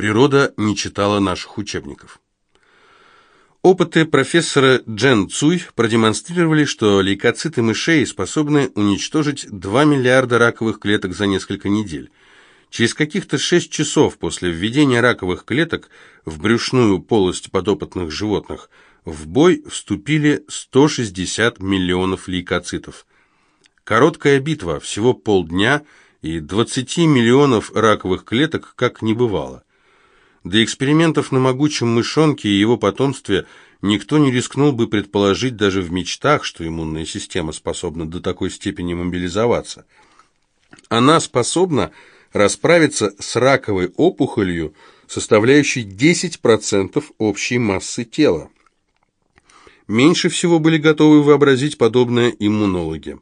Природа не читала наших учебников. Опыты профессора Джен Цуй продемонстрировали, что лейкоциты мышей способны уничтожить 2 миллиарда раковых клеток за несколько недель. Через каких-то 6 часов после введения раковых клеток в брюшную полость подопытных животных в бой вступили 160 миллионов лейкоцитов. Короткая битва, всего полдня, и 20 миллионов раковых клеток как не бывало. До экспериментов на могучем мышонке и его потомстве никто не рискнул бы предположить даже в мечтах, что иммунная система способна до такой степени мобилизоваться. Она способна расправиться с раковой опухолью, составляющей 10% общей массы тела. Меньше всего были готовы вообразить подобное иммунологи.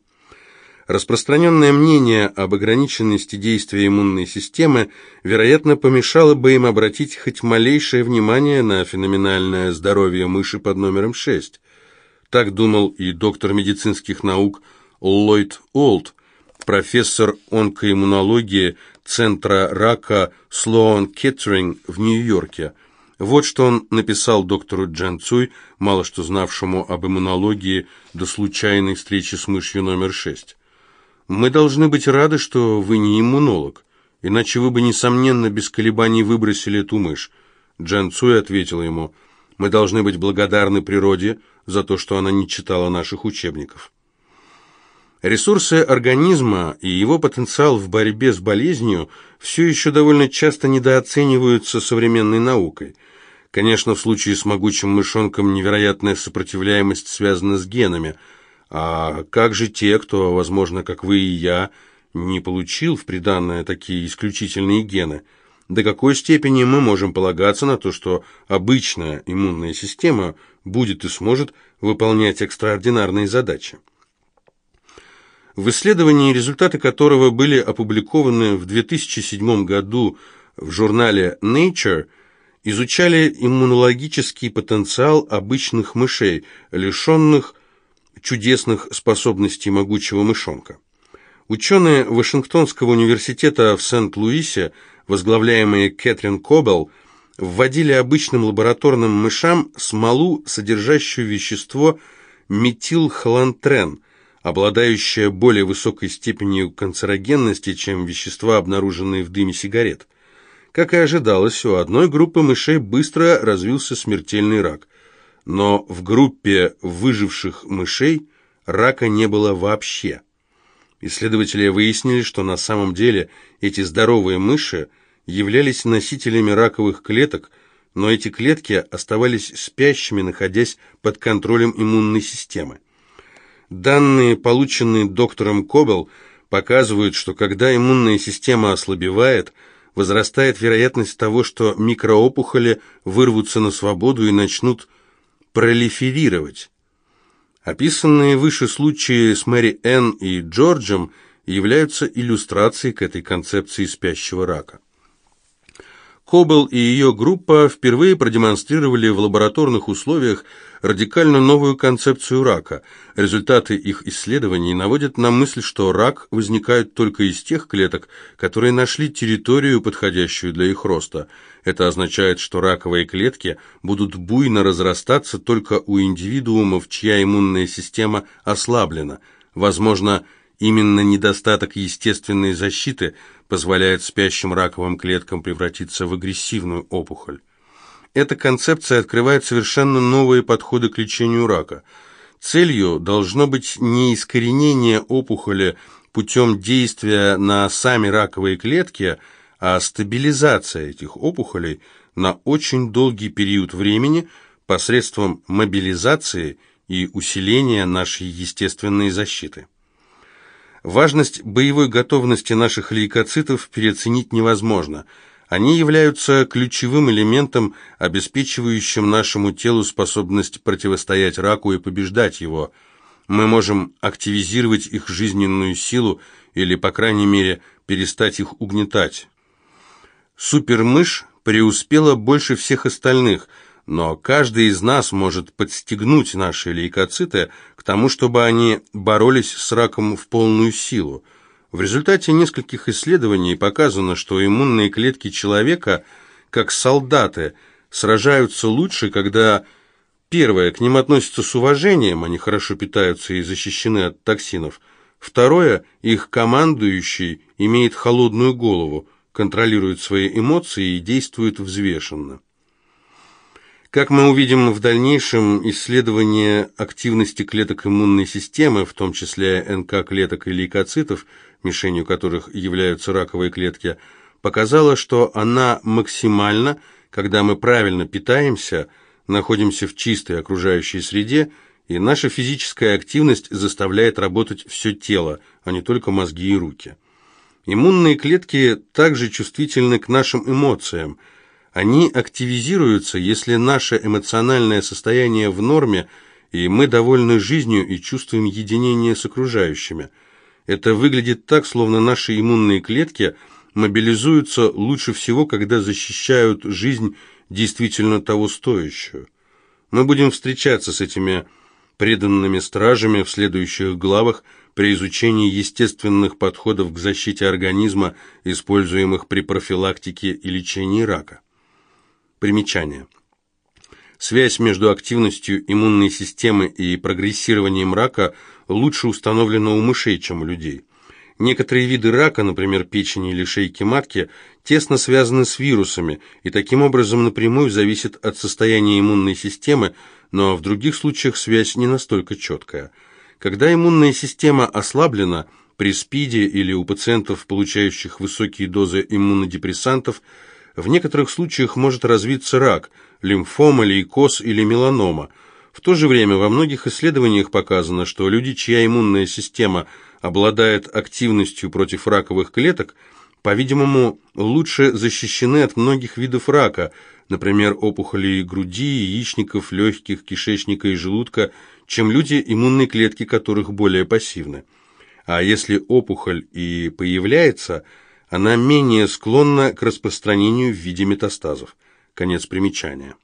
Распространенное мнение об ограниченности действия иммунной системы, вероятно, помешало бы им обратить хоть малейшее внимание на феноменальное здоровье мыши под номером 6. Так думал и доктор медицинских наук Ллойд Олд, профессор онкоиммунологии Центра рака Слоан Кеттеринг в Нью-Йорке. Вот что он написал доктору Джан Цуй, мало что знавшему об иммунологии до случайной встречи с мышью номер 6. Мы должны быть рады, что вы не иммунолог, иначе вы бы, несомненно, без колебаний выбросили эту мышь. Джан Цуй ответила ему, мы должны быть благодарны природе за то, что она не читала наших учебников. Ресурсы организма и его потенциал в борьбе с болезнью все еще довольно часто недооцениваются современной наукой. Конечно, в случае с могучим мышонком невероятная сопротивляемость связана с генами – а как же те, кто, возможно, как вы и я, не получил в приданное такие исключительные гены? До какой степени мы можем полагаться на то, что обычная иммунная система будет и сможет выполнять экстраординарные задачи? В исследовании, результаты которого были опубликованы в 2007 году в журнале Nature, изучали иммунологический потенциал обычных мышей, лишенных чудесных способностей могучего мышонка. Ученые Вашингтонского университета в Сент-Луисе, возглавляемые Кэтрин Кобел, вводили обычным лабораторным мышам смолу, содержащую вещество метилхолантрен, обладающее более высокой степенью канцерогенности, чем вещества, обнаруженные в дыме сигарет. Как и ожидалось, у одной группы мышей быстро развился смертельный рак – но в группе выживших мышей рака не было вообще. Исследователи выяснили, что на самом деле эти здоровые мыши являлись носителями раковых клеток, но эти клетки оставались спящими, находясь под контролем иммунной системы. Данные, полученные доктором Кобел, показывают, что когда иммунная система ослабевает, возрастает вероятность того, что микроопухоли вырвутся на свободу и начнут пролиферировать. Описанные выше случаи с Мэри Энн и Джорджем являются иллюстрацией к этой концепции спящего рака. Кобел и ее группа впервые продемонстрировали в лабораторных условиях радикально новую концепцию рака. Результаты их исследований наводят на мысль, что рак возникает только из тех клеток, которые нашли территорию, подходящую для их роста. Это означает, что раковые клетки будут буйно разрастаться только у индивидуумов, чья иммунная система ослаблена. Возможно, именно недостаток естественной защиты – позволяет спящим раковым клеткам превратиться в агрессивную опухоль. Эта концепция открывает совершенно новые подходы к лечению рака. Целью должно быть не искоренение опухоли путем действия на сами раковые клетки, а стабилизация этих опухолей на очень долгий период времени посредством мобилизации и усиления нашей естественной защиты. Важность боевой готовности наших лейкоцитов переоценить невозможно. Они являются ключевым элементом, обеспечивающим нашему телу способность противостоять раку и побеждать его. Мы можем активизировать их жизненную силу или, по крайней мере, перестать их угнетать. Супермышь преуспела больше всех остальных – но каждый из нас может подстегнуть наши лейкоциты к тому, чтобы они боролись с раком в полную силу. В результате нескольких исследований показано, что иммунные клетки человека как солдаты, сражаются лучше, когда, первое, к ним относятся с уважением, они хорошо питаются и защищены от токсинов, второе, их командующий имеет холодную голову, контролирует свои эмоции и действует взвешенно. Как мы увидим в дальнейшем, исследование активности клеток иммунной системы, в том числе НК-клеток и лейкоцитов, мишенью которых являются раковые клетки, показало, что она максимальна, когда мы правильно питаемся, находимся в чистой окружающей среде, и наша физическая активность заставляет работать все тело, а не только мозги и руки. Иммунные клетки также чувствительны к нашим эмоциям – они активизируются, если наше эмоциональное состояние в норме, и мы довольны жизнью и чувствуем единение с окружающими. Это выглядит так, словно наши иммунные клетки мобилизуются лучше всего, когда защищают жизнь действительно того стоящую. Мы будем встречаться с этими преданными стражами в следующих главах при изучении естественных подходов к защите организма, используемых при профилактике и лечении рака. Примечание. Связь между активностью иммунной системы и прогрессированием рака лучше установлена у мышей, чем у людей. Некоторые виды рака, например, печени или шейки матки, тесно связаны с вирусами и таким образом напрямую зависят от состояния иммунной системы, но в других случаях связь не настолько четкая. Когда иммунная система ослаблена, при СПИДе или у пациентов, получающих высокие дозы иммунодепрессантов, в некоторых случаях может развиться рак, лимфома, лейкоз или меланома. В то же время во многих исследованиях показано, что люди, чья иммунная система обладает активностью против раковых клеток, по-видимому, лучше защищены от многих видов рака, например, опухолей груди, яичников, легких, кишечника и желудка, чем люди, иммунные клетки которых более пассивны. А если опухоль и появляется – она менее склонна к распространению в виде метастазов. Конец примечания.